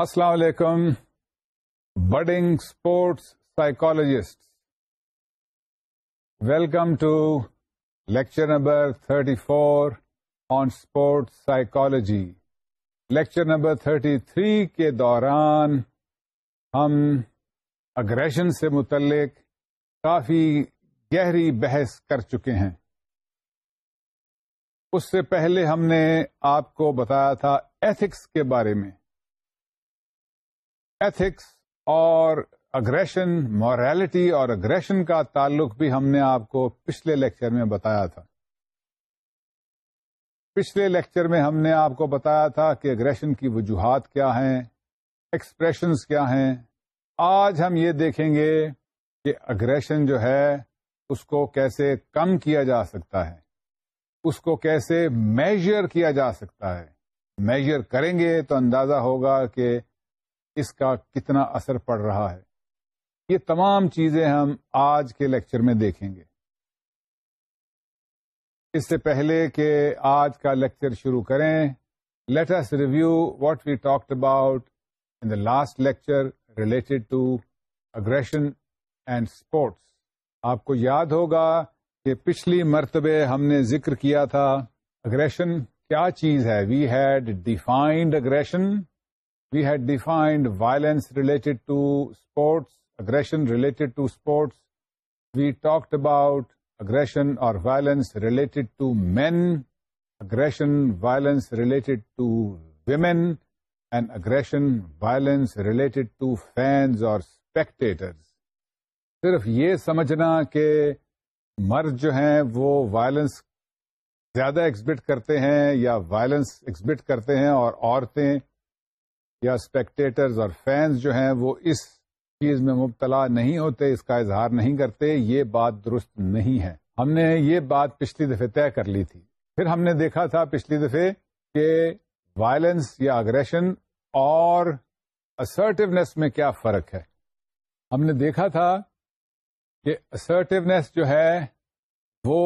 السلام علیکم budding sports psychologist welcome to lecture number 34 four on sports psychology lecture number 33 کے دوران ہم اگریشن سے متعلق کافی گہری بحث کر چکے ہیں اس سے پہلے ہم نے آپ کو بتایا تھا ایتھکس کے بارے میں ایتھکس اور اگریشن مورالٹی اور اگریشن کا تعلق بھی ہم نے آپ کو پچھلے لیکچر میں بتایا تھا پچھلے لیکچر میں ہم نے آپ کو بتایا تھا کہ اگریشن کی وجوہات کیا ہیں ایکسپریشنز کیا ہیں آج ہم یہ دیکھیں گے کہ اگریشن جو ہے اس کو کیسے کم کیا جا سکتا ہے اس کو کیسے میجر کیا جا سکتا ہے میجر کریں گے تو اندازہ ہوگا کہ اس کا کتنا اثر پڑ رہا ہے یہ تمام چیزیں ہم آج کے لیکچر میں دیکھیں گے اس سے پہلے کہ آج کا لیکچر شروع کریں let us review what we talked about in the last lecture related to aggression and sports آپ کو یاد ہوگا کہ پچھلی مرتبہ ہم نے ذکر کیا تھا اگریشن کیا چیز ہے we had defined aggression we had defined violence related to sports aggression related to sports we talked about aggression اور violence men, aggression, men aggression violence women, to aggression, aggression violence related fans اور spectators صرف یہ سمجھنا کہ مرد جو ہیں وہ وائلنس زیادہ ایگزبٹ کرتے ہیں یا وائلنس ایگزبٹ کرتے ہیں اور عورتیں یا اسپیکٹیٹرز اور فینس جو ہیں وہ اس چیز میں مبتلا نہیں ہوتے اس کا اظہار نہیں کرتے یہ بات درست نہیں ہے ہم نے یہ بات پچھلی دفعہ طے کر لی تھی پھر ہم نے دیکھا تھا پچھلی دفعہ کہ وائلنس یا اگریشن اور اسرٹیونیس میں کیا فرق ہے ہم نے دیکھا تھا کہ اسرٹیونیس جو ہے وہ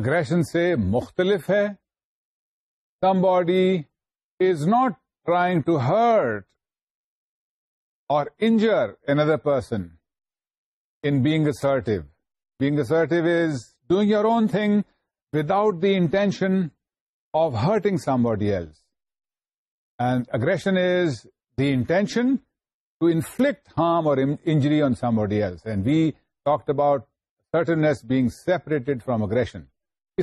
اگریشن سے مختلف ہے somebody is not trying to hurt or injure other person in bag art bag it is doing your own thing without the intention of hurting some individual and aggression is the intention to inflict harm or injury on some individuals and we talk about assertiveness being separated from aggression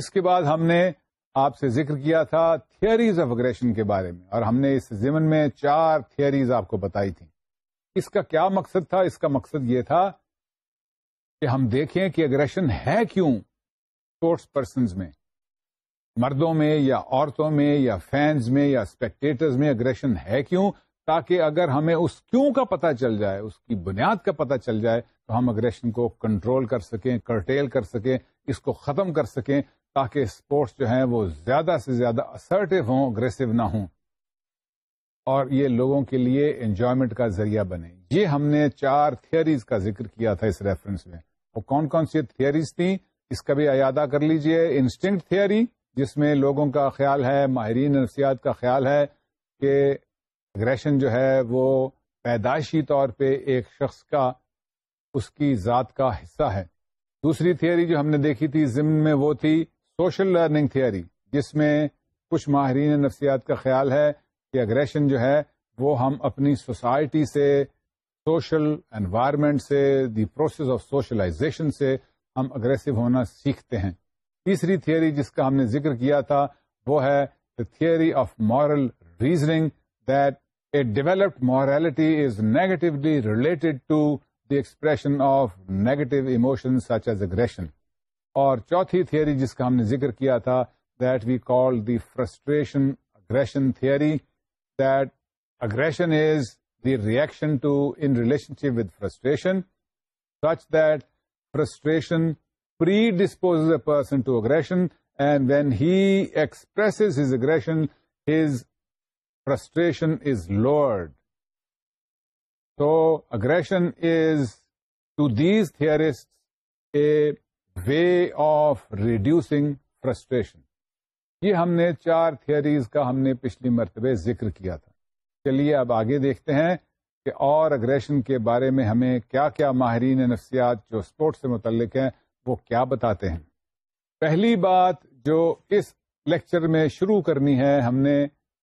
اس کے بعد ہم نے آپ سے ذکر کیا تھا تھیئریز آف اگریشن کے بارے میں اور ہم نے اس زمن میں چار تھیئریز آپ کو بتائی تھی اس کا کیا مقصد تھا اس کا مقصد یہ تھا کہ ہم دیکھیں کہ اگریشن ہے کیوں اسپورٹس پرسنز میں مردوں میں یا عورتوں میں یا فینز میں یا اسپیکٹیٹرز میں اگریشن ہے کیوں تاکہ اگر ہمیں اس کیوں کا پتہ چل جائے اس کی بنیاد کا پتہ چل جائے تو ہم اگریشن کو کنٹرول کر سکیں کرٹیل کر سکیں اس کو ختم کر سکیں تاکہ اسپورٹس جو ہیں وہ زیادہ سے زیادہ اسرٹیو ہوں اگریسو نہ ہوں اور یہ لوگوں کے لیے انجوائمنٹ کا ذریعہ بنے یہ ہم نے چار تھیئریز کا ذکر کیا تھا اس ریفرنس میں وہ کون کون سی تھیئریز تھیں اس کا بھی ایادہ کر لیجئے انسٹنگ تھیئری جس میں لوگوں کا خیال ہے ماہرین نفسیات کا خیال ہے کہ اگریشن جو ہے وہ پیدائشی طور پہ ایک شخص کا اس کی ذات کا حصہ ہے دوسری تھیئری جو ہم نے دیکھی تھی ضمن میں وہ تھی سوشل لرننگ تھیئری جس میں کچھ ماہرین نفسیات کا خیال ہے کہ اگریشن جو ہے وہ ہم اپنی سوسائٹی سے سوشل انوائرمنٹ سے دی پروسیس آف سوشلائزیشن سے ہم اگریسو ہونا سیکھتے ہیں تیسری تھیوری جس کا ہم نے ذکر کیا تھا وہ ہے the theory of moral reasoning that a developed morality is negatively related to the expression of negative emotion such as aggression اور چوتھی تھیئری جس کا ہم نے ذکر کیا تھا that we call the frustration aggression that aggression is the reaction to in relationship with frustration such that frustration predispose a person to aggression and when he express his aggression his frustration is lowered تو aggression is to these theorist a way of reducing frustration یہ ہم نے چار theories کا ہم نے پچھلی مرتبہ ذکر کیا تھا چلیے اب آگے دیکھتے ہیں کہ اور اگریشن کے بارے میں ہمیں کیا کیا ماہرین نفسیات جو اسپورٹ سے متعلق ہیں وہ کیا بتاتے ہیں پہلی بات جو اس لیکچر میں شروع کرنی ہے ہم نے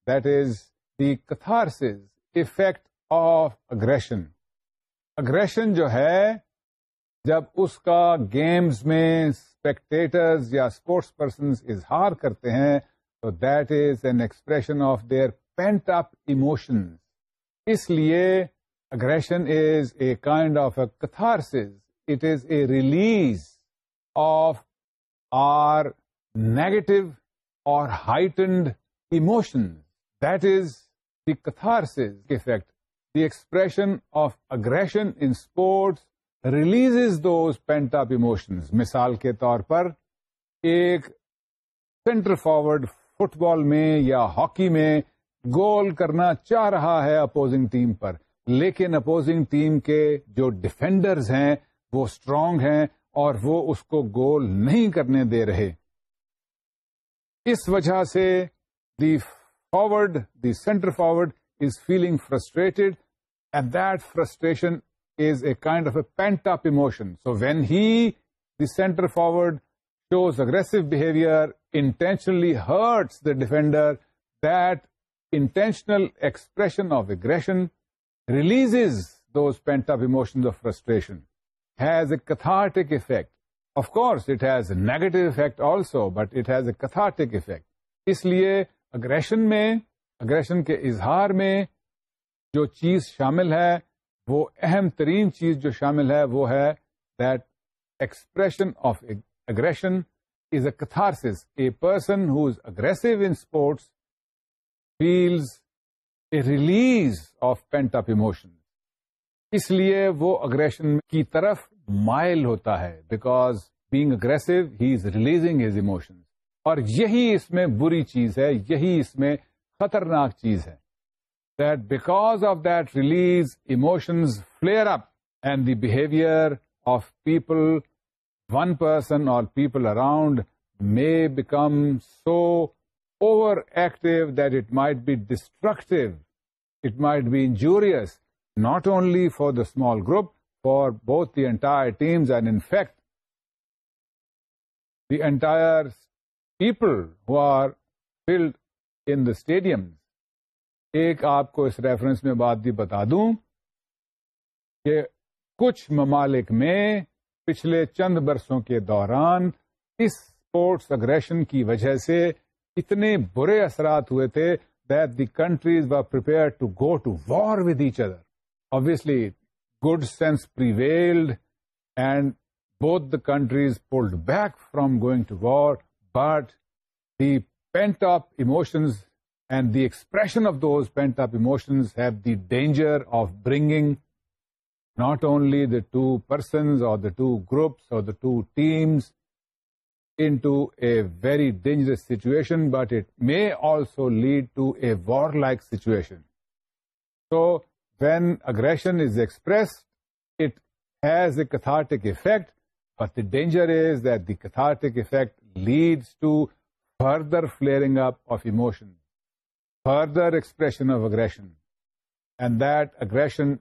that is the catharsis effect of aggression aggression جو ہے جب اس کا گیمز میں اسپیکٹیٹرز یا اسپورٹس پرسنز اظہار کرتے ہیں تو that is an expression of their pent up emotions اس لیے aggression is a kind of a catharsis it is a release of our negative اور heightened emotions that is the catharsis effect the expression of aggression in sports release those pent up emotions مثال کے طور پر ایک centre forward football میں یا hockey میں goal کرنا چاہ رہا ہے اپوزنگ ٹیم پر لیکن اپوزنگ ٹیم کے جو ڈیفینڈرز ہیں وہ اسٹرانگ ہیں اور وہ اس کو گول نہیں کرنے دے رہے اس وجہ سے the forward the centre forward is feeling frustrated and that frustration is a kind of a pent of emotion so when he the centre forward shows aggressive behaviour intentionally hurt the defender that intentional expression of aggression release those pent of emotion of frustration has a cathartic effect of course it has negative effect also but it has a cathartic effect اس لیے aggression میں aggression کے اظہار میں جو چیز شامل ہے وہ اہم ترین چیز جو شامل ہے وہ ہے that expression of aggression is a catharsis a person who is aggressive in sports feels a release of pent up emotion اس لیے وہ اگریشن کی طرف مائل ہوتا ہے because being aggressive he is releasing his emotions اور یہی اس میں بری چیز ہے یہی اس میں خطرناک چیز ہے that because of that release, emotions flare up and the behavior of people, one person or people around, may become so overactive that it might be destructive, it might be injurious, not only for the small group, for both the entire teams, and in fact, the entire people who are filled in the stadiums. ایک آپ کو اس reference میں بات بھی بتا دوں کہ کچھ ممالک میں پچھلے چند برسوں کے دوران اس اسپورٹس اگریشن کی وجہ سے اتنے برے اثرات ہوئے تھے that the countries were prepare to go to war with each other obviously good sense prevailed and both the countries pulled back from going to war but the pent of emotions And the expression of those pent-up emotions have the danger of bringing not only the two persons or the two groups or the two teams into a very dangerous situation, but it may also lead to a warlike situation. So when aggression is expressed, it has a cathartic effect, but the danger is that the cathartic effect leads to further flaring up of emotions. further expression of aggression. And that expression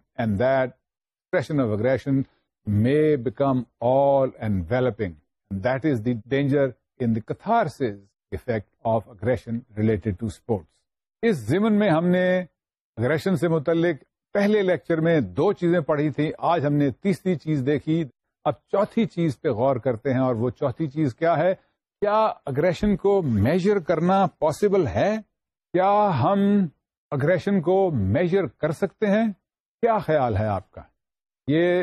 of aggression may become all-enveloping. And that is the danger in the catharsis effect of aggression related to sports. اس زمین میں ہم نے aggression سے متعلق پہلے lecture میں دو چیزیں پڑھی تھیں آج ہم نے تیسری چیز دیکھی اب چوتھی چیز پہ غور کرتے ہیں اور وہ چوتھی چیز کیا ہے کیا اگریشن کو میجر کرنا پاسبل ہے کیا ہم اگریشن کو میجر کر سکتے ہیں کیا خیال ہے آپ کا یہ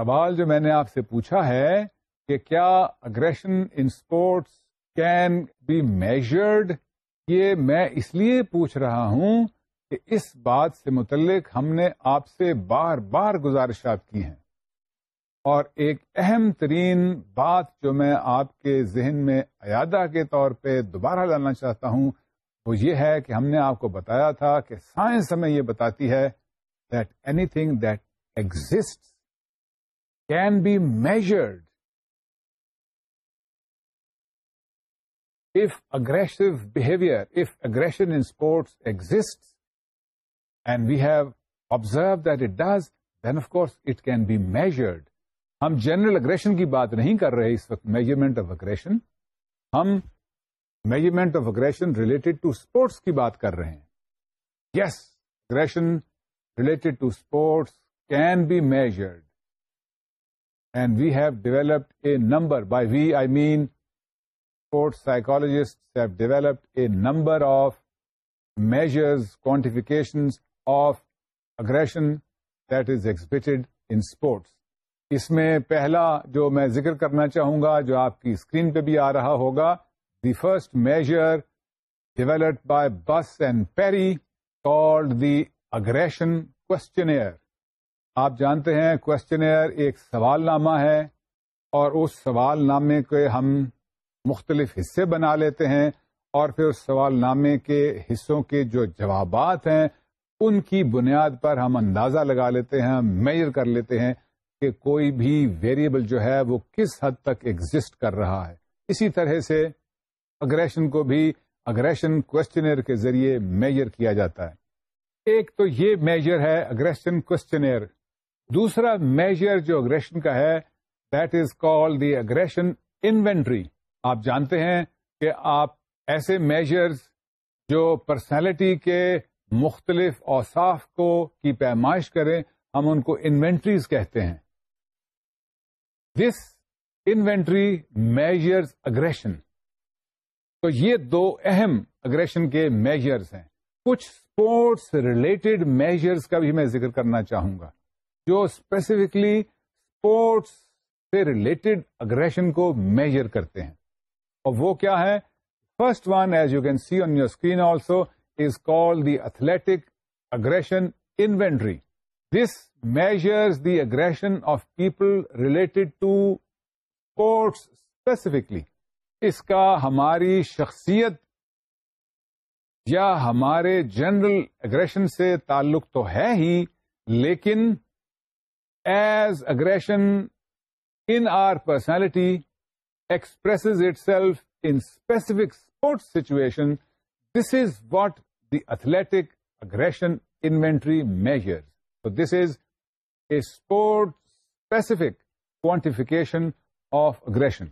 سوال جو میں نے آپ سے پوچھا ہے کہ کیا aggression in sports can be measured یہ میں اس لیے پوچھ رہا ہوں کہ اس بات سے متعلق ہم نے آپ سے بار بار گزارشات کی ہیں اور ایک اہم ترین بات جو میں آپ کے ذہن میں ایادہ کے طور پہ دوبارہ لانا چاہتا ہوں وہ یہ ہے کہ ہم نے آپ کو بتایا تھا کہ سائنس ہمیں یہ بتاتی ہے that exist can be measured if aggressive behaviour if aggression in sports exist and we have observe that it does then of course it can be measured ہم جنرل اگریشن کی بات نہیں کر رہے اس وقت میجرمنٹ آف اگریشن ہم measurement of aggression related to sports کی بات کر رہے ہیں yes aggression related to sports can be measured and we have developed a number by we I mean sports psychologist have developed a number of measures quantification of aggression that is in sports اس میں پہلا جو میں ذکر کرنا چاہوں گا جو آپ کی اسکرین پہ بھی آ رہا ہوگا the first measure developed by Buss and Perry called the aggression Questionnaire. آپ جانتے ہیں کوشچنئر ایک سوال نامہ ہے اور اس سوال نامے کے ہم مختلف حصے بنا لیتے ہیں اور پھر اس سوال نامے کے حصوں کے جو جوابات ہیں ان کی بنیاد پر ہم اندازہ لگا لیتے ہیں میئر کر لیتے ہیں کہ کوئی بھی ویریبل جو ہے وہ کس حد تک ایگزٹ کر رہا ہے اسی طرح سے اگریشن کو بھی اگریشن کوشچنئر کے ذریعے میجر کیا جاتا ہے ایک تو یہ میجر ہے اگریشن کوشچنئر دوسرا میجر جو اگریشن کا ہے that is call the aggression inventory آپ جانتے ہیں کہ آپ ایسے میجرز جو پرسنالٹی کے مختلف اوساف کو کی پیمائش کریں ہم ان کو انوینٹریز کہتے ہیں دس انوینٹری میجرز اگریشن تو یہ دو اہم اگریشن کے میجرز ہیں کچھ اسپورٹس ریلیٹڈ میجرز کا بھی میں ذکر کرنا چاہوں گا جو اسپیسیفکلی اسپورٹس سے ریلیٹڈ اگریشن کو میجر کرتے ہیں اور وہ کیا ہے first one as you can see on your screen also is call the athletic aggression inventory this measure the aggression of people related to sports specifically اس کا ہماری شخصیت یا ہمارے جنرل اگریشن سے تعلق تو ہے ہی لیکن as aggression in our personality expresses itself in specific sports situation this is what the athletic aggression inventory measure تو this is a sport specific quantification of aggression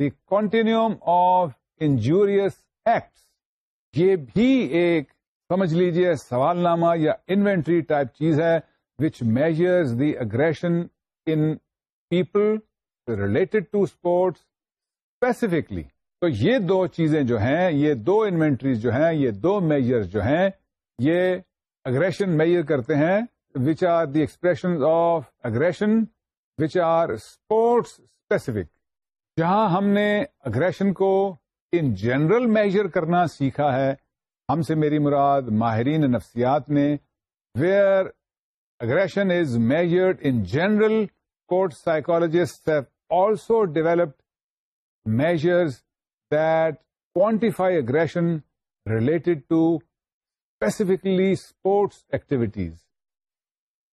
the continuum of injurious acts یہ بھی ایک سمجھ لیجیے سوال نامہ یا inventory type چیز ہے which measures the aggression in people related to sports specifically تو یہ دو چیزیں جو ہیں یہ دو انوینٹریز جو ہیں یہ دو میجر جو ہیں یہ اگریشن میجر کرتے ہیں which are the expression of aggression which are sports specific جہاں ہم نے اگریشن کو ان جنرل میجر کرنا سیکھا ہے ہم سے میری مراد ماہرین نفسیات نے where aggression is measured in general quote have also developed measures that quantify aggression related to specifically sports activities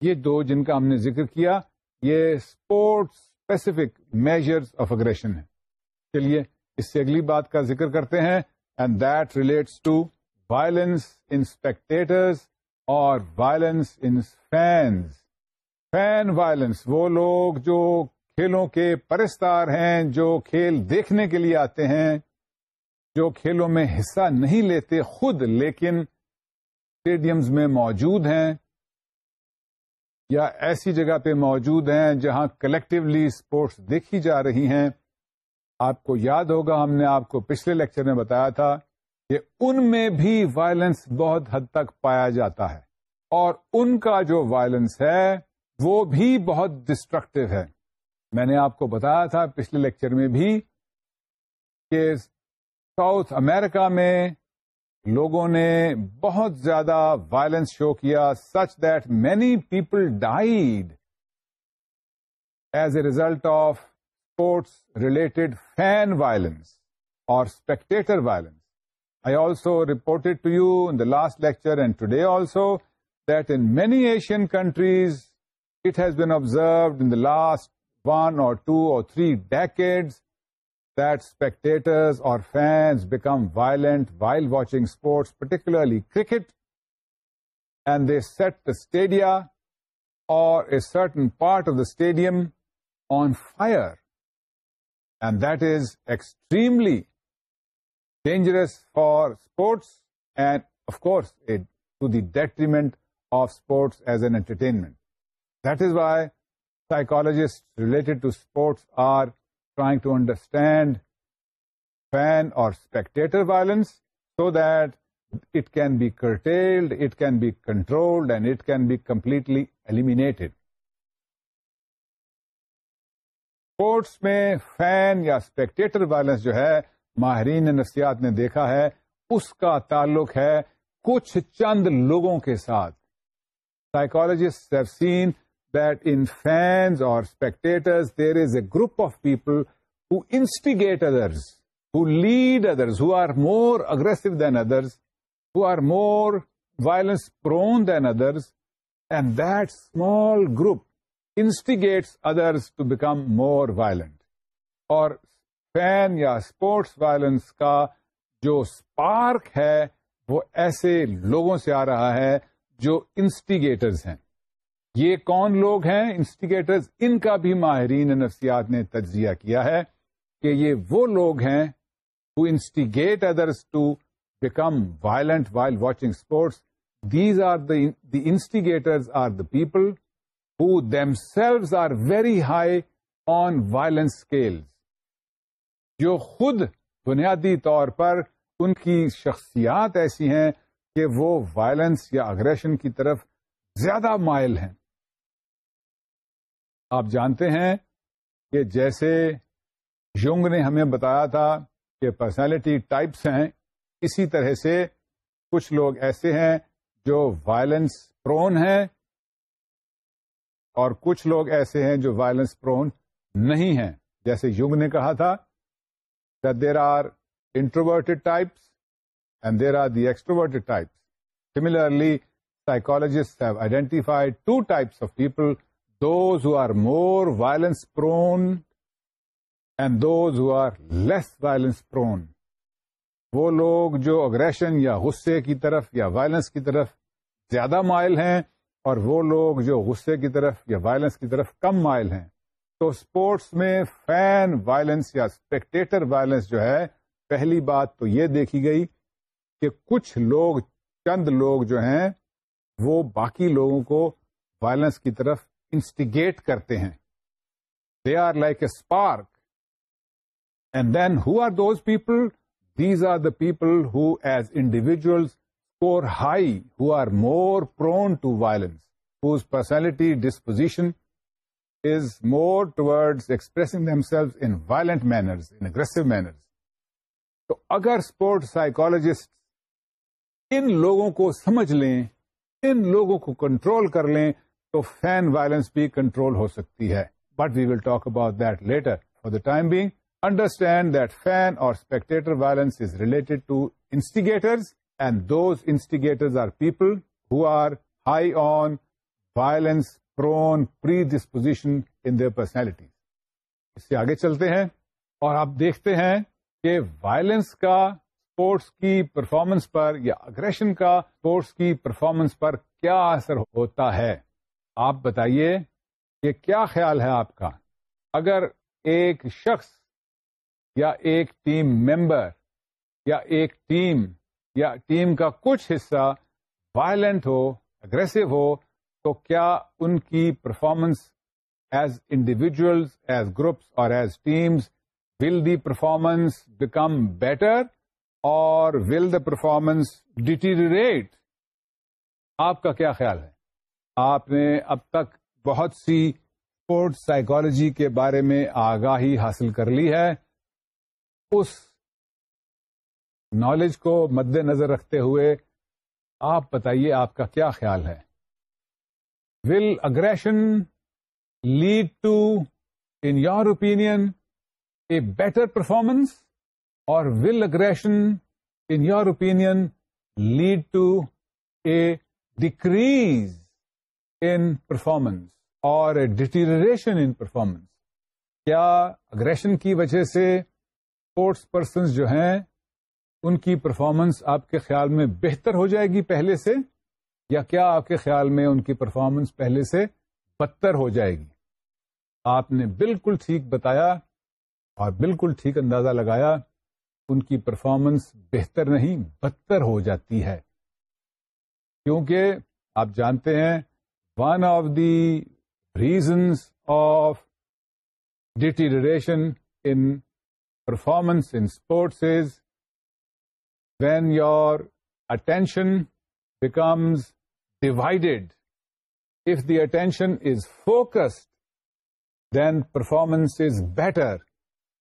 یہ دو جن کا ہم نے ذکر کیا یہ اسپورٹس میجرز آف اگریشن ہے چلیے اس سے اگلی بات کا ذکر کرتے ہیں and that relates to violence enters اور violence in fans fan violence وہ لوگ جو کھیلوں کے پرستار ہیں جو کھیل دیکھنے کے لیے آتے ہیں جو کھیلوں میں حصہ نہیں لیتے خود لیکن اسٹیڈیمز میں موجود ہیں یا ایسی جگہ پہ موجود ہیں جہاں کلیکٹیولی اسپورٹس دیکھی جا رہی ہیں آپ کو یاد ہوگا ہم نے آپ کو پچھلے لیکچر میں بتایا تھا کہ ان میں بھی وائلنس بہت حد تک پایا جاتا ہے اور ان کا جو وائلنس ہے وہ بھی بہت ڈسٹرکٹیو ہے میں نے آپ کو بتایا تھا پچھلے لیکچر میں بھی کہ ساؤتھ امریکہ میں لوگوں نے بہت زیادہ وائلنس شو کیا such that many people died as a result of sports related fan violence اور spectator violence I also reported to you in the last lecture and today also that in many Asian countries it has been observed in the last one or two or three baked that spectators or fans become violent while watching sports, particularly cricket, and they set the stadia or a certain part of the stadium on fire. And that is extremely dangerous for sports and, of course, to the detriment of sports as an entertainment. That is why psychologists related to sports are trying to understand fan اور spectator violence so that it can be curtailed it can be control and it can be completely eliminated quotes میں fan یا spectator violence جو ہے ماہرین نفسیات نے دیکھا ہے اس کا تعلق ہے کچھ چند لوگوں کے ساتھ سائیکولوجسٹ سیفسین فینس اور spectators there is a group of people who instigate others who lead others who are more aggressive than others who are more violence prone than others and that small group instigate others to become more violent اور fan یا sports violence کا جو spark ہے وہ ایسے لوگوں سے آ رہا ہے جو انسٹیگیٹرز ہیں یہ کون لوگ ہیں انسٹیگیٹرز ان کا بھی ماہرین نفسیات نے تجزیہ کیا ہے کہ یہ وہ لوگ ہیں who instigate others to become violent while watching sports these are the instigators are the people who themselves are very high on violence scales. جو خود بنیادی طور پر ان کی شخصیات ایسی ہیں کہ وہ وائلنس یا اگریشن کی طرف زیادہ مائل ہیں آپ جانتے ہیں کہ جیسے یونگ نے ہمیں بتایا تھا کہ پرسنالٹی ٹائپس ہیں اسی طرح سے کچھ لوگ ایسے ہیں جو وائلنس پرون ہیں اور کچھ لوگ ایسے ہیں جو وائلنس پرون نہیں ہیں جیسے یونگ نے کہا تھا there are introverted types and there are the extroverted types similarly psychologists have identified two types of people those were more violence prone and those were less violence prone وہ لوگ جو aggression یا غصے کی طرف یا وائلنس کی طرف زیادہ مائل ہیں اور وہ لوگ جو غصے کی طرف یا وائلنس کی طرف کم مائل ہیں تو اسپورٹس میں فین وائلنس یا اسپیکٹیٹر وائلنس جو ہے پہلی بات تو یہ دیکھی گئی کہ کچھ لوگ چند لوگ جو ہیں وہ باقی لوگوں کو وائلنس کی طرف انسٹیگیٹ کرتے ہیں they are like a spark and then who are those people these are the people who as individual high who are more prone to violence whose personality disposition is more expressing them expressing in violent manners in aggressive manners تو اگر sport psychologist ان لوگوں کو سمجھ لیں ان لوگوں کو control کر لیں تو فین وائلنس بھی کنٹرول ہو سکتی ہے but we will talk about that later for the time being understand that fan اور spectator violence is related to instigator and those instigator people who are high on violence prone predisposition in their personality اس سے آگے چلتے ہیں اور آپ دیکھتے ہیں کہ وائلنس کا اسپورٹس کی پرفارمنس پر یا اگریشن کا اسپورٹس کی پرفارمنس پر کیا اثر ہوتا ہے آپ بتائیے کہ کیا خیال ہے آپ کا اگر ایک شخص یا ایک ٹیم ممبر یا ایک ٹیم یا ٹیم کا کچھ حصہ وائلنٹ ہو اگریسو ہو تو کیا ان کی performance as individuals as groups or as teams will the performance become better or will the performance deteriorate آپ کا کیا خیال ہے آپ نے اب تک بہت سی اسپورٹ سائیکالوجی کے بارے میں آگاہی حاصل کر لی ہے اس نالج کو مد نظر رکھتے ہوئے آپ بتائیے آپ کا کیا خیال ہے will aggression lead to in your opinion a better performance اور will aggression in your opinion lead to a decrease in performance اور ڈیٹیریشن ان پرفارمنس کیا اگریشن کی وجہ سے اسپورٹس پرسنس جو ہیں ان کی پرفارمنس آپ کے خیال میں بہتر ہو جائے گی پہلے سے یا کیا آپ کے خیال میں ان کی پرفارمنس پہلے سے بدتر ہو جائے گی آپ نے بالکل ٹھیک بتایا اور بالکل ٹھیک اندازہ لگایا ان کی پرفارمنس بہتر نہیں بدتر ہو جاتی ہے کیونکہ آپ جانتے ہیں one of the reasons of deterioration in performance in sports is when your attention becomes divided. If the attention is focused, then performance is better.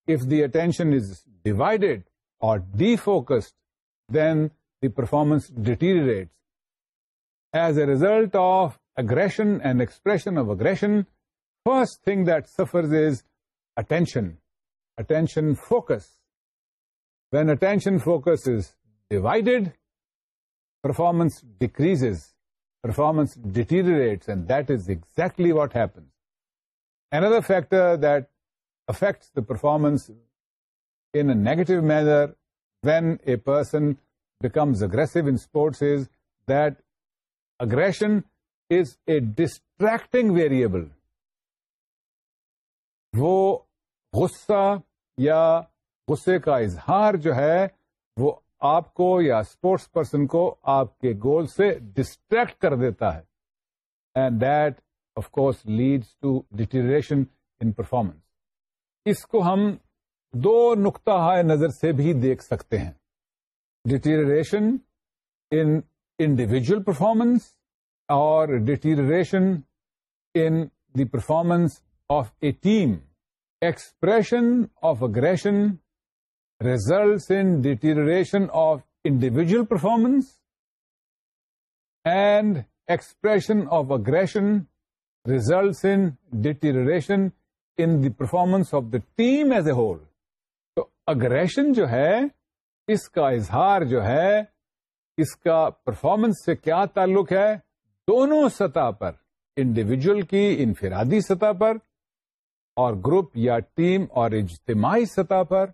If the attention is divided or defocused, then the performance deteriorates. As a result of aggression and expression of aggression, first thing that suffers is attention. Attention focus. When attention focus is divided, performance decreases, performance deteriorates, and that is exactly what happens. Another factor that affects the performance in a negative manner when a person becomes aggressive in sports is that aggression is a distracting variable وہ غصہ یا غصے کا اظہار جو ہے وہ آپ کو یا اسپورٹس پرسن کو آپ کے گول سے ڈسٹریکٹ کر دیتا ہے and that of course leads to deterioration in performance اس کو ہم دو نقطہ ہائے نظر سے بھی دیکھ سکتے ہیں ان انڈیویجل پرفارمنس اور deterioration in the performance of a team expression of aggression results in deterioration of individual performance and expression of aggression results in deterioration in the performance of the team as a whole تو aggression جو ہے اس کا اظہار جو ہے اس کا performance سے کیا تعلق ہے دونوں سطح پر انڈیویجل کی انفرادی سطح پر اور گروپ یا ٹیم اور اجتماعی سطح پر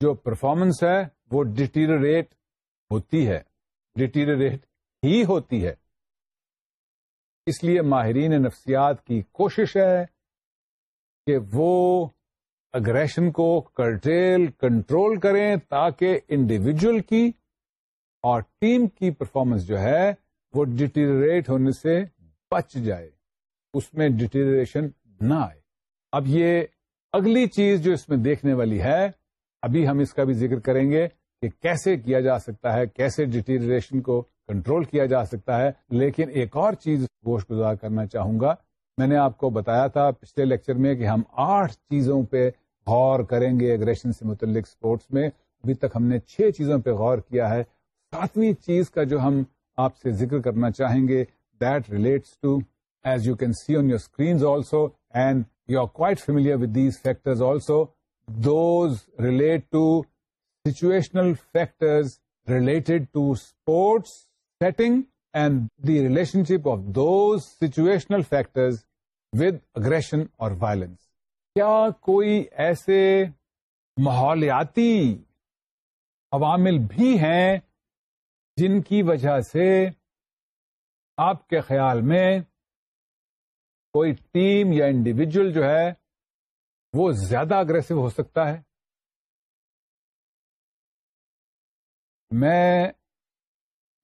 جو پرفارمنس ہے وہ ڈیٹیریٹ ہوتی ہے ڈیٹیریٹ ہی ہوتی ہے اس لیے ماہرین نفسیات کی کوشش ہے کہ وہ اگریشن کو کرٹیل کنٹرول کریں تاکہ انڈیویجل کی اور ٹیم کی پرفارمنس جو ہے وہ ڈیٹیریٹ ہونے سے بچ جائے اس میں ڈیٹیریشن نہ آئے اب یہ اگلی چیز جو اس میں دیکھنے والی ہے ابھی ہم اس کا بھی ذکر کریں گے کہ کیسے کیا جا سکتا ہے کیسے ڈیٹیریشن کو کنٹرول کیا جا سکتا ہے لیکن ایک اور چیز گوشت گزار کرنا چاہوں گا میں نے آپ کو بتایا تھا پچھلے لیکچر میں کہ ہم آٹھ چیزوں پہ غور کریں گے اگریشن سے متعلق اسپورٹس میں ابھی تک ہم نے چھ چیزوں پہ غور کیا ہے ساتویں چیز کا جو ہم آپ سے ذکر کرنا چاہیں گے that relates to as you can see on your screens also and you are quite familiar with these factors also those relate to situational factors related to sports setting and the relationship of those situational factors with aggression اور violence کیا کوئی ایسے ماحولیاتی عوامل بھی ہیں جن کی وجہ سے آپ کے خیال میں کوئی ٹیم یا انڈیویجل جو ہے وہ زیادہ اگریسو ہو سکتا ہے میں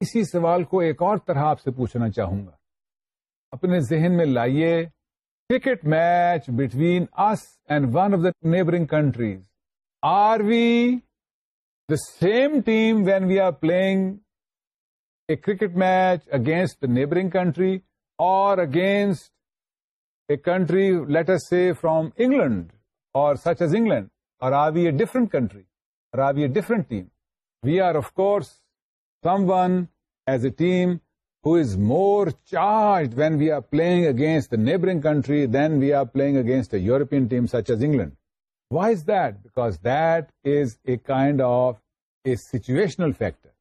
اسی سوال کو ایک اور طرح آپ سے پوچھنا چاہوں گا اپنے ذہن میں لائیے cricket match between us and one of the neighbouring countries are we the same team when we are playing a cricket match against the neighbouring country or against entry later say from England or such as England or are we a different country or are we a different team we are of course them one as a team has more charge we we are playing against دبرنگ country then we are playing against European team such as England why is that back that is a kind of a situational factor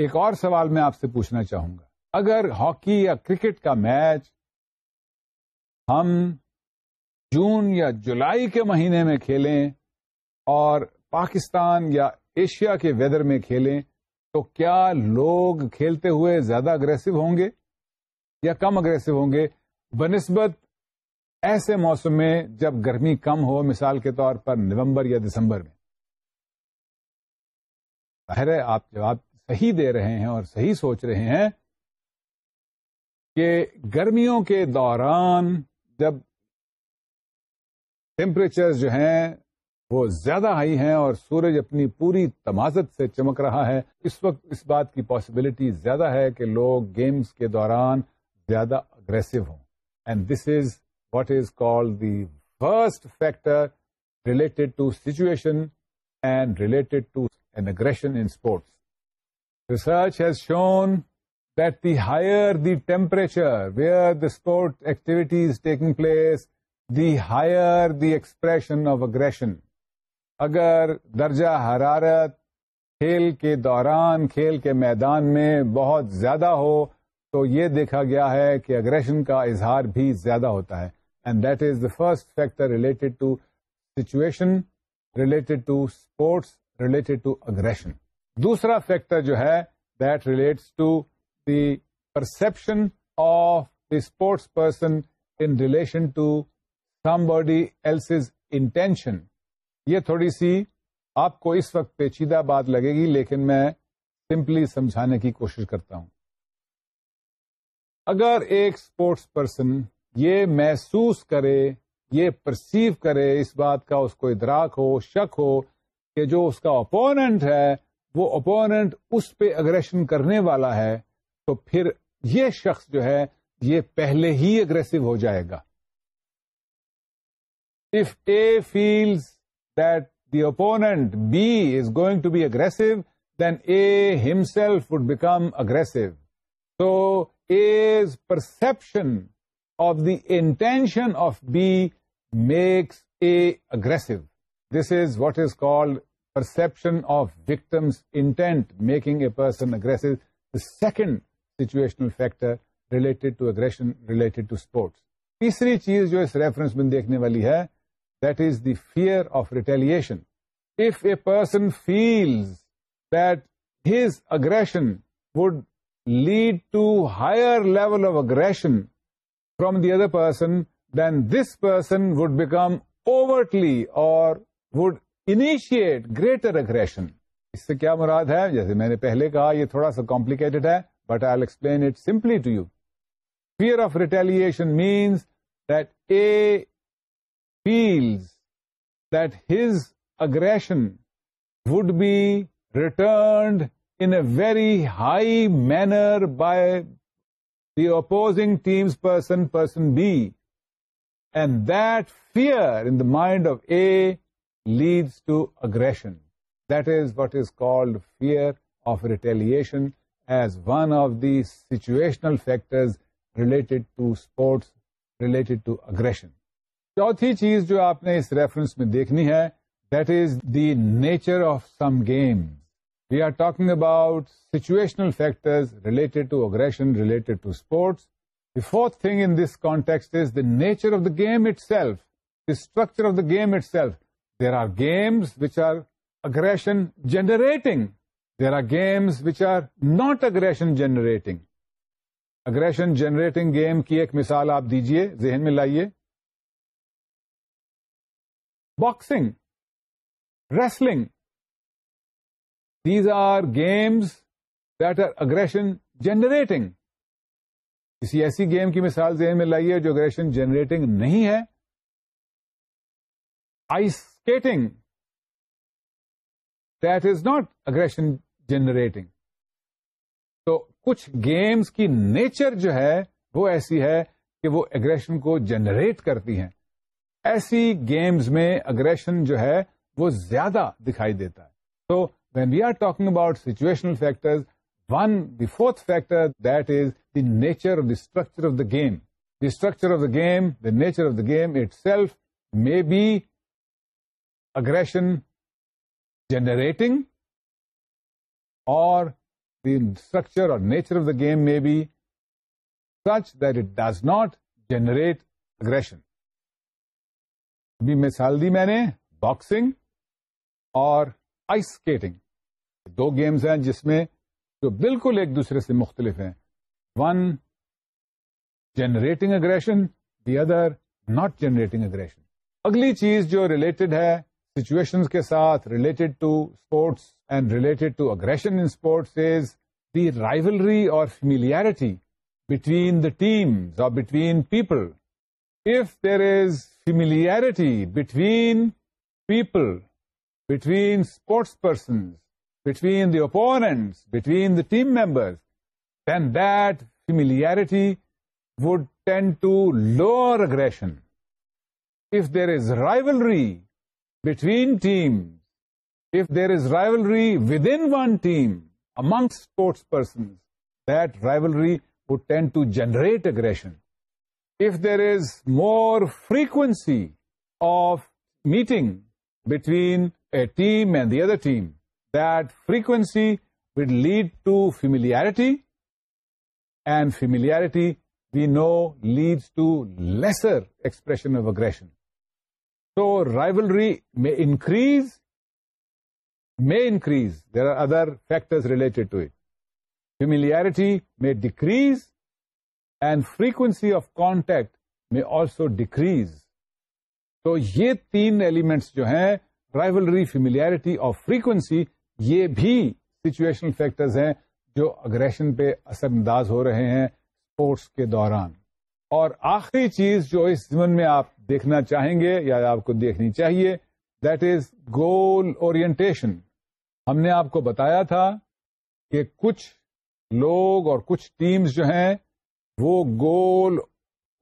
ایک اور سوال میں آپ سے پوچھنا چاہوں گا اگر ہاکی یا کرکٹ کا میچ ہم جون یا جولائی کے مہینے میں کھیلیں اور پاکستان یا ایشیا کے ویدر میں کھیلیں تو کیا لوگ کھیلتے ہوئے زیادہ اگریسو ہوں گے یا کم اگریسو ہوں گے بنسبت ایسے موسم میں جب گرمی کم ہو مثال کے طور پر نومبر یا دسمبر میں ظاہر ہے آپ جواب صحیح دے رہے ہیں اور صحیح سوچ رہے ہیں کہ گرمیوں کے دوران جب ٹیمپریچر جو ہیں وہ زیادہ ہائی ہیں اور سورج اپنی پوری تمازت سے چمک رہا ہے اس وقت اس بات کی پاسبلٹی زیادہ ہے کہ لوگ گیمز کے دوران زیادہ اگریسو ہوں and this is what is call the first factor related to situation and related to an aggression in sports research has shown that the higher the temperature where the sport activities taking place the higher the expression of aggression اگر درجہ حرارت کھیل کے دوران کھیل کے میدان میں بہت زیادہ ہو تو یہ دیکھا گیا ہے کہ اگریشن کا اظہار بھی زیادہ ہوتا ہے and that is the first factor related to situation related to sports related to aggression دوسرا فیکٹر جو ہے that relates to the perception of the sports person in relation to somebody else intention یہ تھوڑی سی آپ کو اس وقت پیچیدہ بات لگے گی لیکن میں سمپلی سمجھانے کی کوشش کرتا ہوں اگر ایک اسپورٹس پرسن یہ محسوس کرے یہ پرسیو کرے اس بات کا اس کو ادراک ہو شک ہو کہ جو اس کا اپوننٹ ہے وہ اپوننٹ اس پہ اگریشن کرنے والا ہے تو پھر یہ شخص جو ہے یہ پہلے ہی اگریسو ہو جائے گا if A feels that the opponent B is going to be aggressive then A himself would become aggressive تو اے perception of the intention of B makes A aggressive this is what is called perception of victim's intent making a person aggress the second situational factor related to aggression related to sports تیسری چیز جو اس reference میں دیکھنے والی ہے that is the fair of retaliation if a person feels that his aggression would lead to higher level of aggression from the other person then this person would become overtly or would initiate greater aggression اس سے کیا مراد ہے جیسے میں نے پہلے کہا یہ تھوڑا سا کمپلیکیٹڈ ہے but I explain it simply to you fear of retaliation means that A feels that his aggression would be returned in a very high manner by the opposing team's person person B and that fear in the mind of A leads to aggression that is what is called fear of retaliation as one of the situational factors related towards related to aggression چوتھی چیز جو آپ نے اس reference میں دیکھنی ہے that is the nature of some game we are talking about situational factor related to aggression related to sports the fourth thing in this context is the nature of the game itself the structure of the game itself there are games which are aggression generating there are games which are not aggression generating aggression generating game کی ایک مثال آپ دیجئے ذہن میں لائیے boxing wrestling these are games that are aggression generating کسی ایسی گیم کی مثال ذہن میں لائیے جو اگریشن جنریٹنگ نہیں ہے ice skating that is not aggression generating تو کچھ گیمس کی نیچر جو ہے وہ ایسی ہے کہ وہ اگریشن کو جنریٹ کرتی ہیں ایسی گیمز میں اگریشن جو ہے وہ زیادہ دکھائی دیتا ہے تو when we are talking about situational factor one the fourth factor that is the nature of the structure of the game the structure of the game the nature of the game itself may be aggression generating or the structure or nature of the game may be such that it does not generate aggression. ابھی مثال دی میں نے boxing اور ice skating دو games ہیں جس میں جو بالکل ایک دوسرے سے مختلف ہیں one generating aggression the other not generating aggression اگلی چیز جو ریلیٹڈ ہے سیچویشن کے ساتھ related to sports and related to aggression sports دیولری اور فیملیٹی بٹوین دا ٹیم اور between people if there is familiarity between people between sports persons between the opponents between the team members then that familiarity would tend to lower aggression if there is rivalry between teams, if there is rivalry within one team, amongst sports persons, that rivalry would tend to generate aggression. If there is more frequency of meeting between a team and the other team, that frequency will lead to familiarity, and familiarity, we know, leads to lesser expression of aggression. تو rivalry میں increase میں increase there are other factors related to it familiarity میں decrease and frequency of contact میں also decrease تو یہ تین elements جو ہیں رائولری فیملیریٹی اور فریکوینسی یہ بھی سچویشنل فیکٹرز ہیں جو اگریشن پہ اثر انداز ہو رہے ہیں اسپورٹس کے دوران اور آخری چیز جو اس زمن میں آپ دیکھنا چاہیں گے یا آپ کو دیکھنی چاہیے دیٹ از گول اور ہم نے آپ کو بتایا تھا کہ کچھ لوگ اور کچھ ٹیمز جو ہیں وہ گول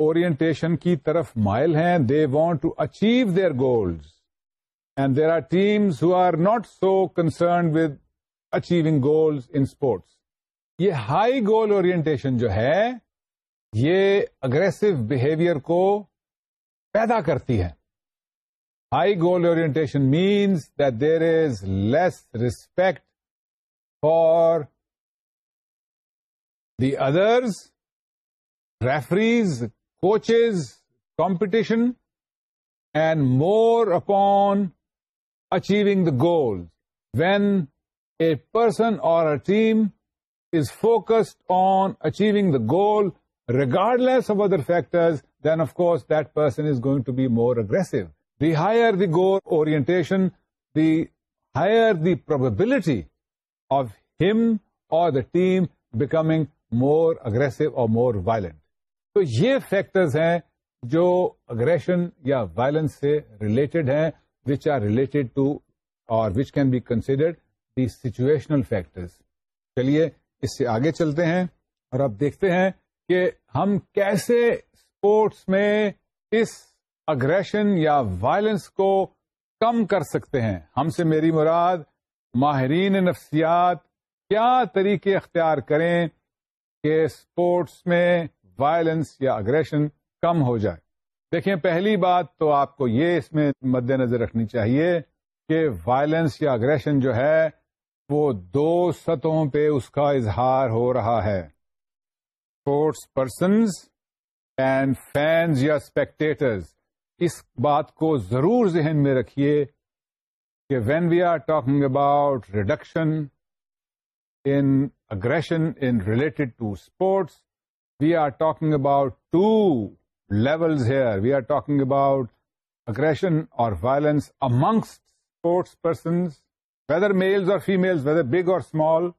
اور طرف مائل ہیں they want to achieve their goals and there are teams who are not so concern with achieving goals in sports یہ ہائی گول اور جو ہے یہ اگریسو بہیویئر کو پیدا کرتی ہے high goal orientation means that there is less respect for the others referees coaches competition and more upon achieving the goal when a person اور a team is focused on achieving the goal regardless of other then then of course that person is going to be more The the higher the orientation, the the higher the probability of him اور the team becoming more aggressive or more violent تو یہ factors ہیں جو aggression یا violence سے related ہیں which are related to or which can be considered the situational factors چلیے اس سے آگے چلتے ہیں اور اب دیکھتے ہیں کہ ہم کیسے اسپورٹس میں اس اگریشن یا وائلنس کو کم کر سکتے ہیں ہم سے میری مراد ماہرین نفسیات کیا طریقے اختیار کریں کہ اسپورٹس میں وائلنس یا اگریشن کم ہو جائے دیکھیں پہلی بات تو آپ کو یہ اس میں مد نظر رکھنی چاہیے کہ وائلنس یا اگریشن جو ہے وہ دو سطحوں پہ اس کا اظہار ہو رہا ہے اسپورٹس پرسنز اینڈ فینز یا اسپیکٹیٹرز اس بات کو ضرور ذہن میں رکھیے کہ when we are talking about reduction in aggression in related to sports we are talking about two levels here we are talking about aggression اور violence amongst sports persons whether males اور females, ویدر بگ اور small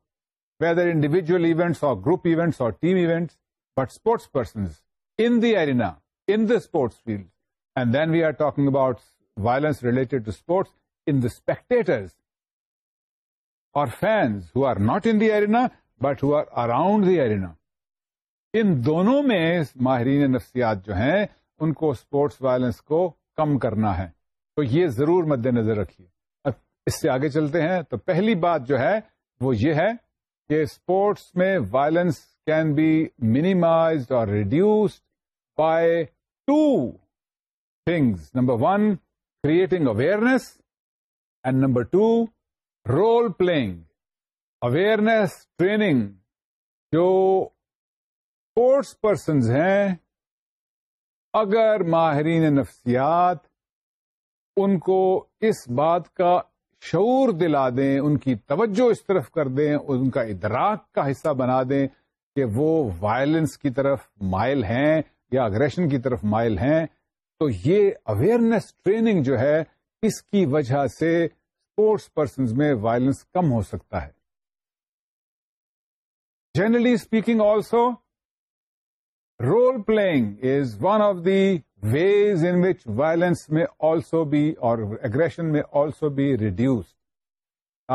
events or events اور group events اور team events but sports the in the the in the sports field and then we are talking about violence related in the spectators اور fans who are not in the arena, but who are around the arena. ان دونوں میں ماہرین نفسیات جو ہیں ان کو اسپورٹس وائلنس کو کم کرنا ہے تو یہ ضرور مد نظر رکھیے اب اس سے آگے چلتے ہیں تو پہلی بات جو ہے وہ یہ ہے کہ اسپورٹس میں وائلنس کین بی مینیمائزڈ اور reduced by two things number one creating awareness and number two role playing awareness training جو اسپورٹس پرسنز ہیں اگر ماہرین نفسیات ان کو اس بات کا شعور دلا دیں ان کی توجہ اس طرف کر دیں ان کا ادراک کا حصہ بنا دیں کہ وہ وائلنس کی طرف مائل ہیں یا اگریشن کی طرف مائل ہیں تو یہ اویئرنیس ٹریننگ جو ہے اس کی وجہ سے اسپورٹس پرسنز میں وائلنس کم ہو سکتا ہے generally speaking also role playing is one of the ways in which violence میں آلسو بی اور اگریشن میں آلسو بی ریڈیوز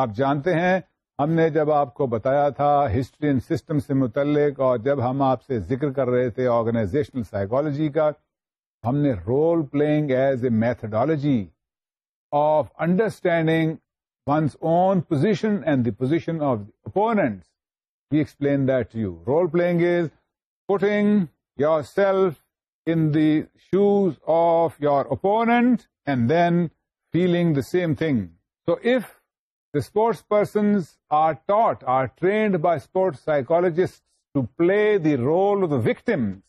آپ جانتے ہیں ہم نے جب آپ کو بتایا تھا ہسٹری اینڈ سسٹم سے متعلق اور جب ہم آپ سے ذکر کر رہے تھے آرگنائزیشنل سائیکالوجی کا ہم نے role playing as a methodology of understanding one's own position and the position of the opponent we explain that you role playing is putting yourself in the shoes of your opponent and then feeling the same thing. So if the sports persons are trained by sports psychologists to play the role of the victims,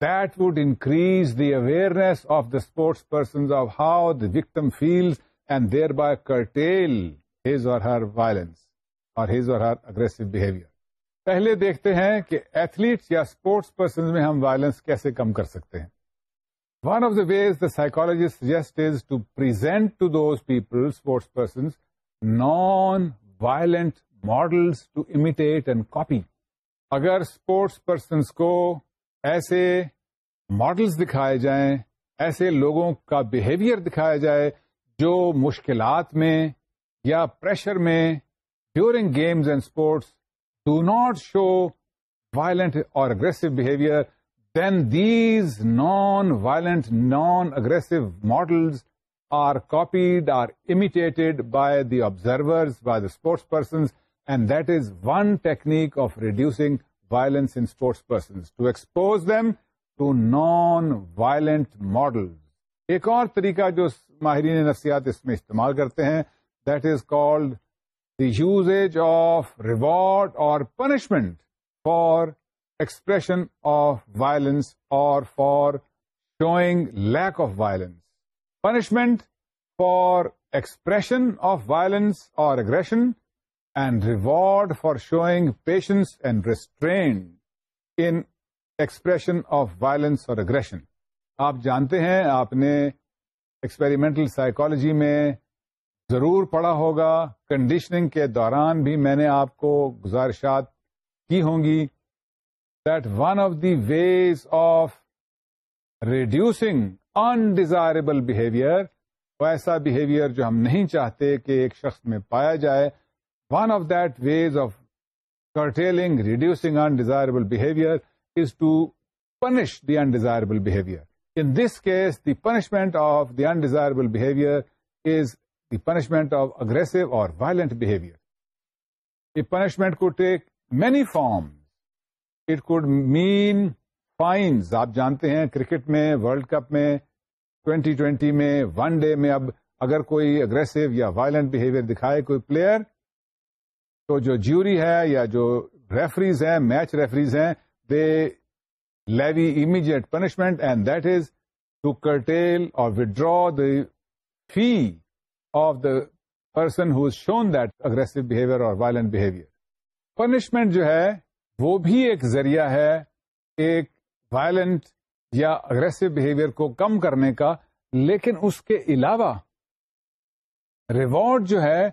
that would increase the awareness of the sports persons of how the victim feels and thereby curtail his or her violence or his or her aggressive behavior. پہلے دیکھتے ہیں کہ athletes یا sports person میں ہم violence کیسے کم کر سکتے ہیں one of the ways the psychologist suggest is to present to those people sports person non violent models to imitate and copy اگر اسپورٹس پرسنس کو ایسے ماڈلس دکھائے جائیں ایسے لوگوں کا بہیویئر دکھایا جائے جو مشکلات میں یا پریشر میں during games and sports do not show violent اور aggressive behaviour then these non violent non aggressive models are copied or imitated by the observers by the sports persons and that is one technique of reducing violence in sports persons to expose them to non violent models ایک اور طریقہ جو ماہرین نفسیات اس میں استعمال کرتے ہیں that is called the usage of reward or for for expression of violence or for showing lack of violence punishment for expression of violence اور aggression and reward for showing patience and in expression of violence اور aggression آپ جانتے ہیں آپ نے experimental psychology میں ضرور پڑا ہوگا کنڈیشننگ کے دوران بھی میں نے آپ کو گزارشات کی ہوں گی that one of the ways of reducing undesirable behaviour ایسا بہیویئر جو ہم نہیں چاہتے کہ ایک شخص میں پایا جائے one of that ways of curtailing reducing undesirable behaviour is to punish the undesirable behaviour in this case the punishment of the undesirable behaviour is the punishment of aggressive اور وائلنٹ بہیویئر ای punishment could take many form it could mean fines آپ جانتے ہیں cricket میں world cup میں twenty twenty میں one day میں اب اگر کوئی اگریسو یا وائلنٹ بہیویئر دکھائے کوئی پلیئر تو جو جیوری ہے یا جو ریفریز ہیں میچ ریفریز ہیں they levy immediate punishment and that is to curtail or withdraw fee of the person who's shown دگریسیو behaviour or violent behaviour punishment جو ہے وہ بھی ایک ذریعہ ہے ایک وائلنٹ یا اگریسو بہیویئر کو کم کرنے کا لیکن اس کے علاوہ ریوارڈ جو ہے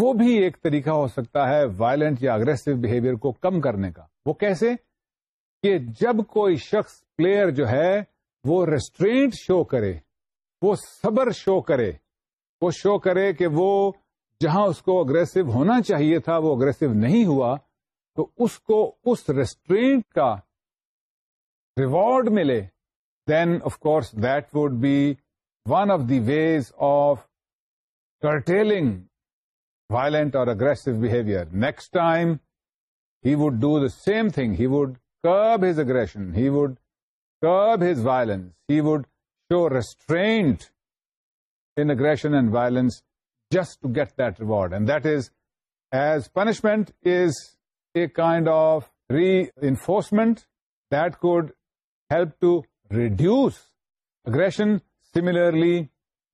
وہ بھی ایک طریقہ ہو سکتا ہے وائلنٹ یا اگریسو بہیویئر کو کم کرنے کا وہ کیسے کہ جب کوئی شخص پلیئر جو ہے وہ ریسٹرینٹ شو کرے وہ صبر شو کرے وہ شو کرے کہ وہ جہاں اس کو اگریسو ہونا چاہیے تھا وہ اگریسو نہیں ہوا تو اس کو اس ریسٹرینٹ کا ریوارڈ ملے then of course that would be one of the ways of curtailing violent اور aggressive behaviour next time he would do the same thing he would curb his aggression he would curb his violence he would show restraint aggression and violence just to get that reward and that is as punishment is a kind of reinforcement that could help to reduce aggression similarly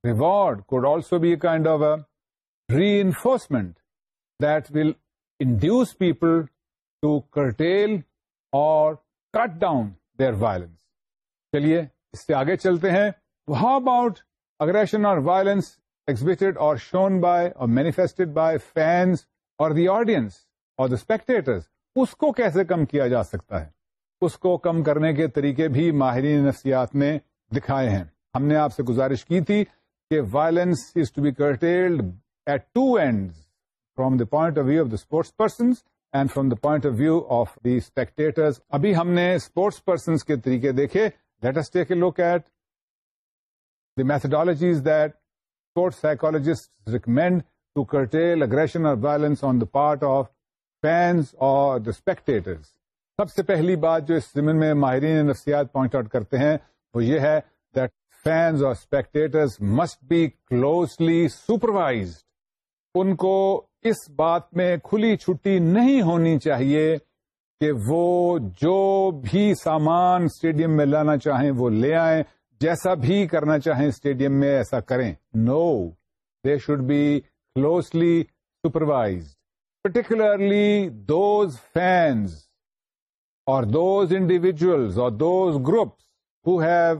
reward could also be a kind of a reinforcement that will induce people to curtail or cut down there violence چلیے اس سے آگے چلتے ہیں how about Aggression or violence exhibited or shown by or manifested by fans or the audience or the spectators اس کو کیسے کم کیا جا سکتا ہے اس کو کم کرنے کے طریقے بھی ماہرین نفسیات نے دکھائے ہیں ہم نے آپ سے گزارش کی تھی کہ violence is to be curtailed at two end from the point of view of the sports persons and from the point of view of the spectators ابھی ہم نے اسپورٹس پرسنس کے طریقے دیکھے let's take a look at the that is psychologists recommend recommend to curtail aggression اور on on the part of fans اور spectators سب سے پہلی بات جو اس زمین میں ماہرین نفسیات پوائنٹ آؤٹ کرتے ہیں وہ یہ ہے دیٹ فینز اور spectators must be closely supervised ان کو اس بات میں کھلی چھٹی نہیں ہونی چاہیے کہ وہ جو بھی سامان اسٹیڈیم میں لانا چاہیں وہ لے آئیں جیسا بھی کرنا چاہیں اسٹیڈیم میں ایسا کریں نو they should be closely supervise particularly those fans اور دوز انڈیویجلز اور those groups who have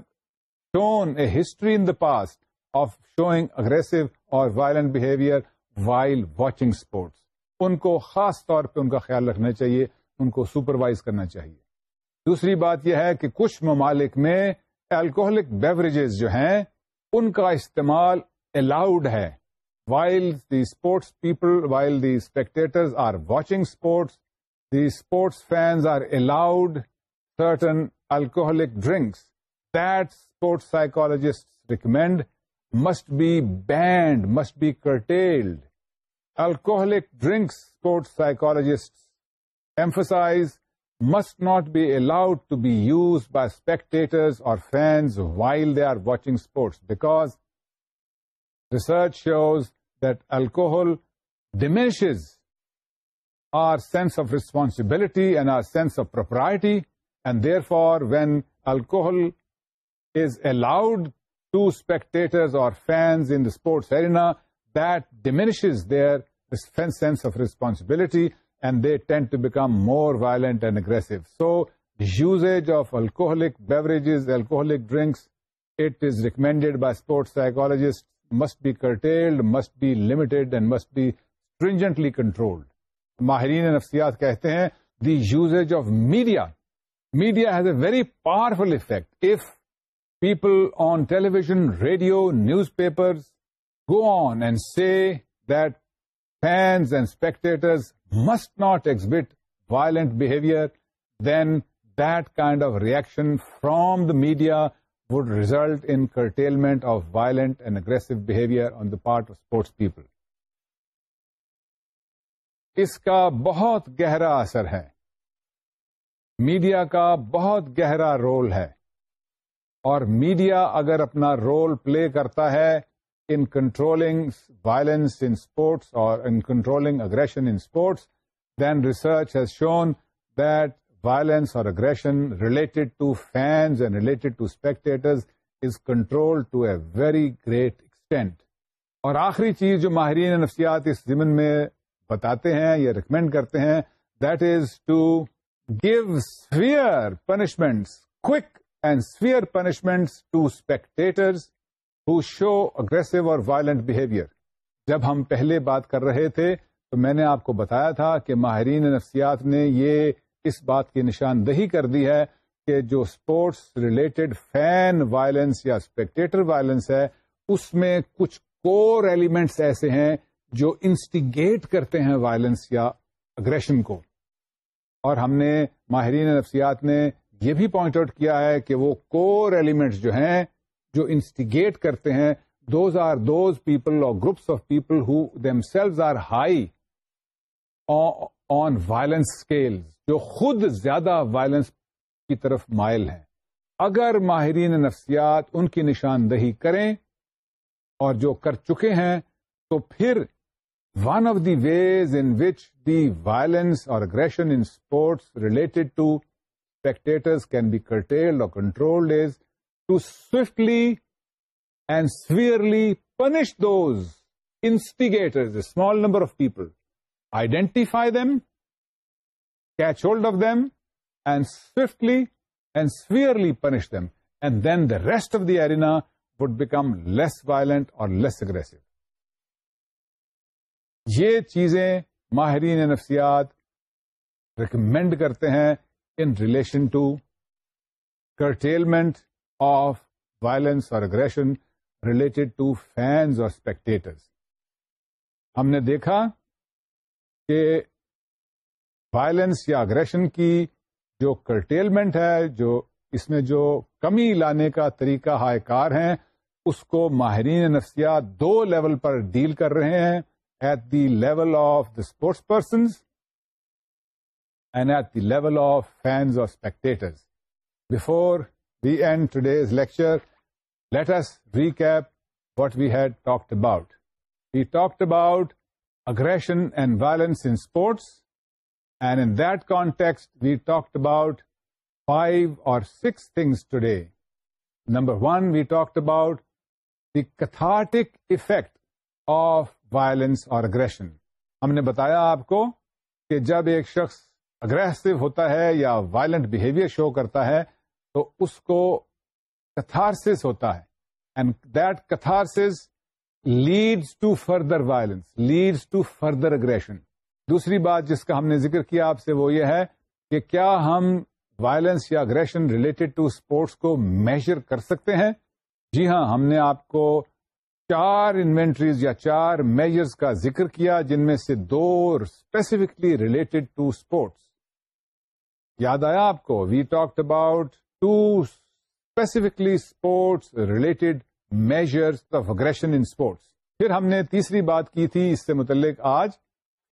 shown a history in the past of showing aggressive اور violent behaviour while watching sports ان کو خاص طور پہ ان کا خیال رکھنا چاہیے ان کو سپروائز کرنا چاہیے دوسری بات یہ ہے کہ کچھ ممالک میں الکوہلک بیوریجز جو ہیں ان کا استعمال الاؤڈ ہے while the sports people while the spectators are watching sports the sports fans are allowed certain alcoholic drinks that sports psychologist recommend must be banned must be curtailed alcoholic drinks sports psychologists emphasize must not be allowed to be used by spectators or fans while they are watching sports, because research shows that alcohol diminishes our sense of responsibility and our sense of propriety, and therefore when alcohol is allowed to spectators or fans in the sports arena, that diminishes their sense of responsibility, and they tend to become more violent and aggressive so usage of alcoholic beverages alcoholic drinks it is recommended by sports psychologists must be curtailed must be limited and must be stringently controlled ماہرین نفسیات کہتے ہیں the usage of media media has a very powerful effect of people on television radio newspaper go on and see that fans and spectators must not exhibit violent behaviour then kind of reaction from the media would result in curtailment of violent and aggressive behaviour on the part of sports people اس کا بہت گہرا اثر ہے media کا بہت گہرا role ہے اور میڈیا اگر اپنا رول پلے کرتا ہے in controlling violence in sports or in controlling aggression in sports, then research has shown that violence or aggression related to fans and related to spectators is controlled to a very great extent. اور آخری چیز جو ماہرین نفسیات اس زمن میں بتاتے ہیں یا ریکمینڈ کرتے ہیں that is to give severe punishments coke and severe punishments to spectators who show aggressive اور وائلنٹ بہیویئر جب ہم پہلے بات کر رہے تھے تو میں نے آپ کو بتایا تھا کہ ماہرین نفسیات نے یہ اس بات کی نشاندہی کر دی ہے کہ جو اسپورٹس ریلیٹڈ فین وائلنس یا اسپیکٹیٹر وائلنس ہے اس میں کچھ کور ایلیمنٹس ایسے ہیں جو انسٹیگیٹ کرتے ہیں وائلنس یا اگریشن کو اور ہم نے ماہرین نفسیات نے یہ بھی پوائنٹ آؤٹ کیا ہے کہ وہ کور ایلیمنٹس جو ہیں جو انسٹیگیٹ کرتے ہیں دوز آر دوز پیپل اور groups of people who themselves are high on violence scale جو خود زیادہ وائلنس کی طرف مائل ہیں اگر ماہرین نفسیات ان کی نشاندہی کریں اور جو کر چکے ہیں تو پھر one of the ways in which the violence اور aggression in sports related to spectators can be curtailed اور controlled is to swiftly and severely punish those instigators small number of people identify them catch hold of them and swiftly and severely punish them and then the rest of the arena would become less violent or less aggressive یہ چیزیں ماہرین نفسیات recommend کرتے ہیں in relation to curtailment of violence اور aggression related to fans اور spectators ہم نے دیکھا کہ وائلنس یا اگریشن کی جو کرٹیلمنٹ ہے جو اس میں جو کمی لانے کا طریقہ ہائے کار ہیں اس کو ماہرین نفسیات دو لیول پر ڈیل کر رہے ہیں at the level of the sports persons and at the level of fans اور spectators before lecture. Let today's recap what we had talked about. About we about about aggression and in sports. Sports and that that we we about about five اور things things today number one we about about cathartic effect of violence اور aggression ہم نے بتایا آپ کو کہ جب ایک شخص اگریسو ہوتا ہے یا وائلنٹ بہیویئر شو کرتا ہے تو اس کو کتارس ہوتا ہے and that catharsis leads to further violence leads to further aggression دوسری بات جس کا ہم نے ذکر کیا آپ سے وہ یہ ہے کہ کیا ہم وائلنس یا اگریشن ریلیٹڈ ٹو اسپورٹس کو میجر کر سکتے ہیں جی ہاں ہم نے آپ کو چار انوینٹریز یا چار میجرز کا ذکر کیا جن میں سے دو اسپیسیفکلی ریلیٹڈ ٹو اسپورٹس یاد آیا آپ کو we talked about specifically sports related aggression in sports پھر ہم نے تیسری بات کی تھی اس سے متعلق آج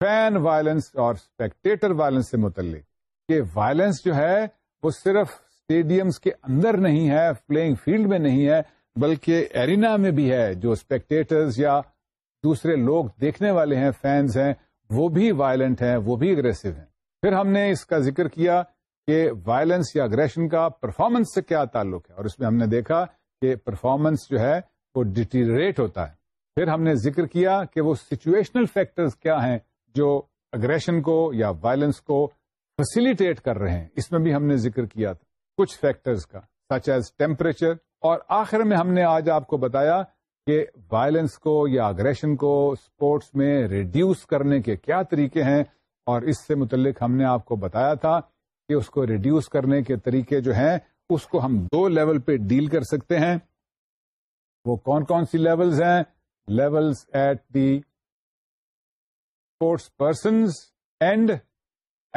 فین وائلنس اور اسپیکٹیٹر وائلنس سے متعلق کہ وائلنس جو ہے وہ صرف اسٹیڈیمس کے اندر نہیں ہے پلئنگ فیلڈ میں نہیں ہے بلکہ ایرینا میں بھی ہے جو اسپیکٹیٹرز یا دوسرے لوگ دیکھنے والے ہیں فینس ہیں وہ بھی وائلنٹ ہیں وہ بھی اگریسو ہیں پھر ہم نے اس کا ذکر کیا کہ وائلنس یا اگریشن کا پرفارمنس سے کیا تعلق ہے اور اس میں ہم نے دیکھا کہ پرفارمنس جو ہے وہ ڈیٹیریٹ ہوتا ہے پھر ہم نے ذکر کیا کہ وہ سچویشنل فیکٹرز کیا ہیں جو اگریشن کو یا وائلنس کو فیسیلیٹیٹ کر رہے ہیں اس میں بھی ہم نے ذکر کیا تھا کچھ فیکٹرز کا سچ ایز ٹیمپریچر اور آخر میں ہم نے آج آپ کو بتایا کہ وائلنس کو یا اگریشن کو اسپورٹس میں ریڈیوس کرنے کے کیا طریقے ہیں اور اس سے متعلق ہم نے آپ کو بتایا تھا کہ اس کو ریڈیوس کرنے کے طریقے جو ہیں اس کو ہم دو لیول پہ ڈیل کر سکتے ہیں وہ کون کون سی لیولز ہیں levels at the sports persons and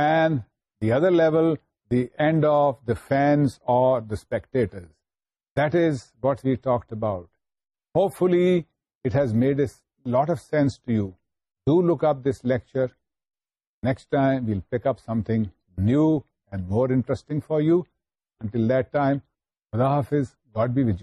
and the other level the and of the fans اور the spectators that is what we talked about hopefully it has made a lot of sense to you do look up this lecture next time we'll pick up something new and more interesting for you and let time مداحافظ God be ویژ